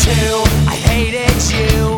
too. I hated you.